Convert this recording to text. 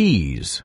cheese.